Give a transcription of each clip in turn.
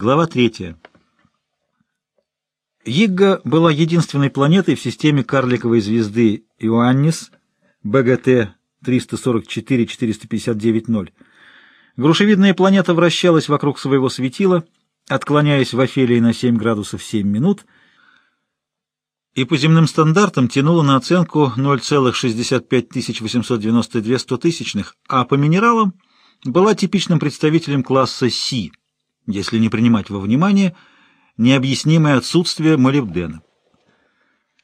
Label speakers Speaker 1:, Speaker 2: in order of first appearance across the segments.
Speaker 1: Глава 3. Йигга была единственной планетой в системе карликовой звезды Иоаннис БГТ 344-459-0. Грушевидная планета вращалась вокруг своего светила, отклоняясь в Офелии на 7 градусов 7 минут, и по земным стандартам тянула на оценку 0,65892 стотысячных, а по минералам была типичным представителем класса Си – если не принимать во внимание необъяснимое отсутствие молибдена.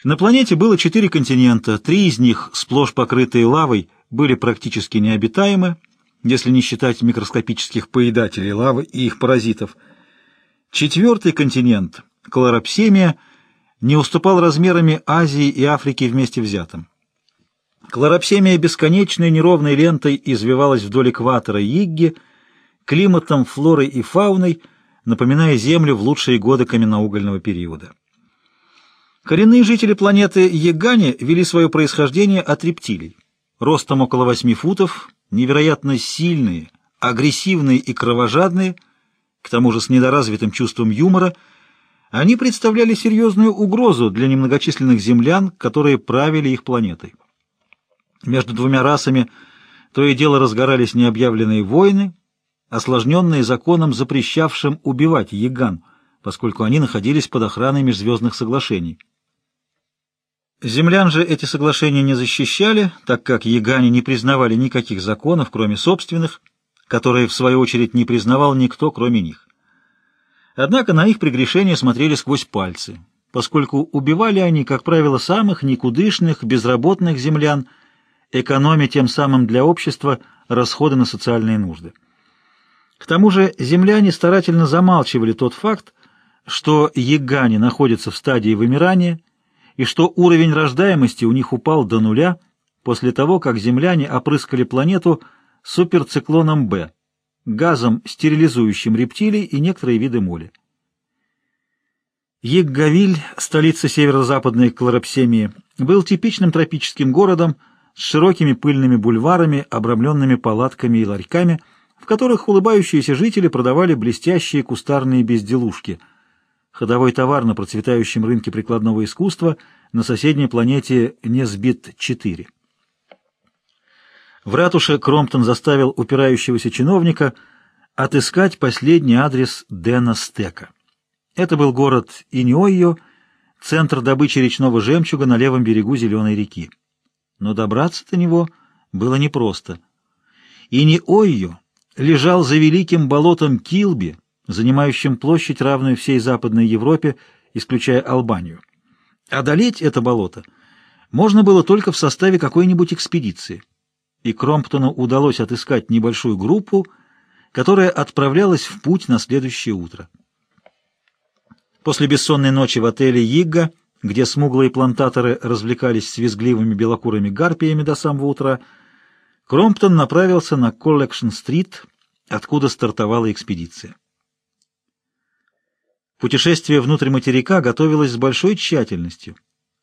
Speaker 1: На планете было четыре континента, три из них, сплошь покрытые лавой, были практически необитаемы, если не считать микроскопических поедателей лавы и их паразитов. Четвертый континент, Кларопсемия, не уступал размерами Азии и Африки вместе взятым. Кларопсемия бесконечной неровной лентой извивалась вдоль экватора Йигги, климатом, флорой и фауной, напоминая Землю в лучшие годы каменноугольного периода. Коренные жители планеты Егане вели свое происхождение от рептилий. Ростом около 8 футов, невероятно сильные, агрессивные и кровожадные, к тому же с недоразвитым чувством юмора, они представляли серьезную угрозу для немногочисленных землян, которые правили их планетой. Между двумя расами то и дело разгорались необъявленные войны, осложненные законом, запрещавшим убивать Яган, поскольку они находились под охраной межзвездных соглашений. Землян же эти соглашения не защищали, так как Ягане не признавали никаких законов, кроме собственных, которые, в свою очередь, не признавал никто, кроме них. Однако на их прегрешения смотрели сквозь пальцы, поскольку убивали они, как правило, самых никудышных, безработных землян, экономя тем самым для общества расходы на социальные нужды. К тому же земляне старательно замалчивали тот факт, что ягане находятся в стадии вымирания и что уровень рождаемости у них упал до нуля после того, как земляне опрыскали планету суперциклоном Б, газом, стерилизующим рептилий и некоторые виды моли. Еггавиль, столица северо-западной Кларопсемии, был типичным тропическим городом с широкими пыльными бульварами, обрамленными палатками и ларьками – в которых улыбающиеся жители продавали блестящие кустарные безделушки, ходовой товар на процветающем рынке прикладного искусства на соседней планете Несбит-4. В ратуше Кромптон заставил упирающегося чиновника отыскать последний адрес Дэна Стека. Это был город Иньойо, центр добычи речного жемчуга на левом берегу Зеленой реки. Но добраться до него было непросто. Иньойо лежал за великим болотом Килби, занимающим площадь, равную всей Западной Европе, исключая Албанию. Одолеть это болото можно было только в составе какой-нибудь экспедиции, и Кромптону удалось отыскать небольшую группу, которая отправлялась в путь на следующее утро. После бессонной ночи в отеле «Йигга», где смуглые плантаторы развлекались с визгливыми белокурыми гарпиями до самого утра, Кромптон направился на Коллекшн-стрит, откуда стартовала экспедиция. Путешествие внутрь материка готовилось с большой тщательностью.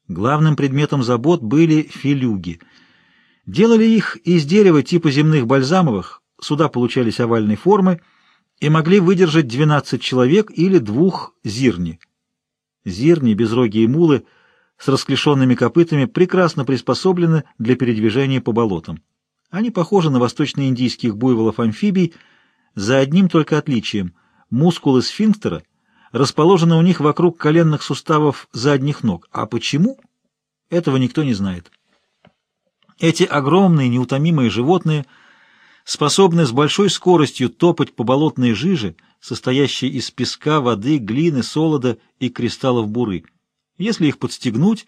Speaker 1: Главным предметом забот были филюги. Делали их из дерева типа земных бальзамовых, суда получались овальной формы и могли выдержать 12 человек или двух зирни. Зирни, безрогие мулы с расклешенными копытами прекрасно приспособлены для передвижения по болотам. Они похожи на восточноиндийских буйволов-амфибий за одним только отличием. Мускулы сфинктера расположены у них вокруг коленных суставов задних ног. А почему? Этого никто не знает. Эти огромные неутомимые животные способны с большой скоростью топать по болотной жиже, состоящей из песка, воды, глины, солода и кристаллов буры. Если их подстегнуть,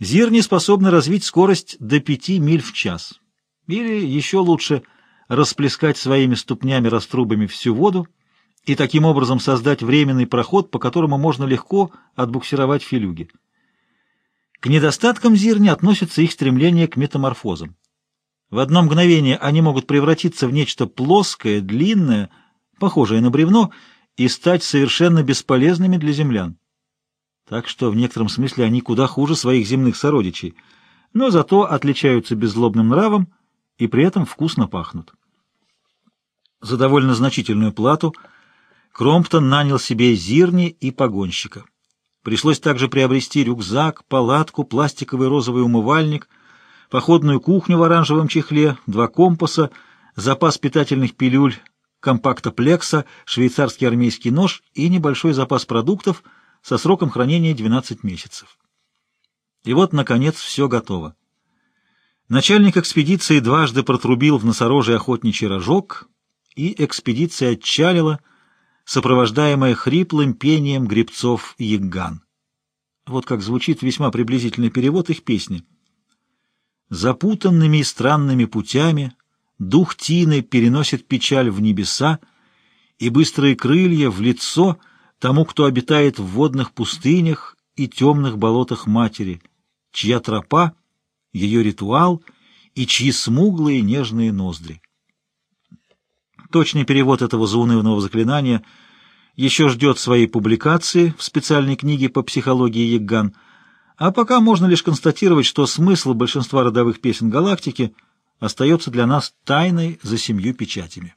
Speaker 1: зирни способны развить скорость до 5 миль в час. Или, еще лучше, расплескать своими ступнями-раструбами всю воду и таким образом создать временный проход, по которому можно легко отбуксировать филюги. К недостаткам зирни относятся их стремление к метаморфозам. В одно мгновение они могут превратиться в нечто плоское, длинное, похожее на бревно, и стать совершенно бесполезными для землян. Так что в некотором смысле они куда хуже своих земных сородичей, но зато отличаются беззлобным нравом и при этом вкусно пахнут. За довольно значительную плату Кромптон нанял себе зирни и погонщика. Пришлось также приобрести рюкзак, палатку, пластиковый розовый умывальник, походную кухню в оранжевом чехле, два компаса, запас питательных пилюль, компакта плекса, швейцарский армейский нож и небольшой запас продуктов со сроком хранения 12 месяцев. И вот, наконец, все готово. Начальник экспедиции дважды протрубил в носорожий охотничий рожок, и экспедиция отчалила, сопровождаемая хриплым пением гребцов ягган. Вот как звучит весьма приблизительный перевод их песни. «Запутанными и странными путями дух Тины переносит печаль в небеса и быстрые крылья в лицо тому, кто обитает в водных пустынях и темных болотах матери, чья тропа — ее ритуал и чьи смуглые нежные ноздри. Точный перевод этого заунывного заклинания еще ждет своей публикации в специальной книге по психологии Ягган, а пока можно лишь констатировать, что смысл большинства родовых песен галактики остается для нас тайной за семью печатями.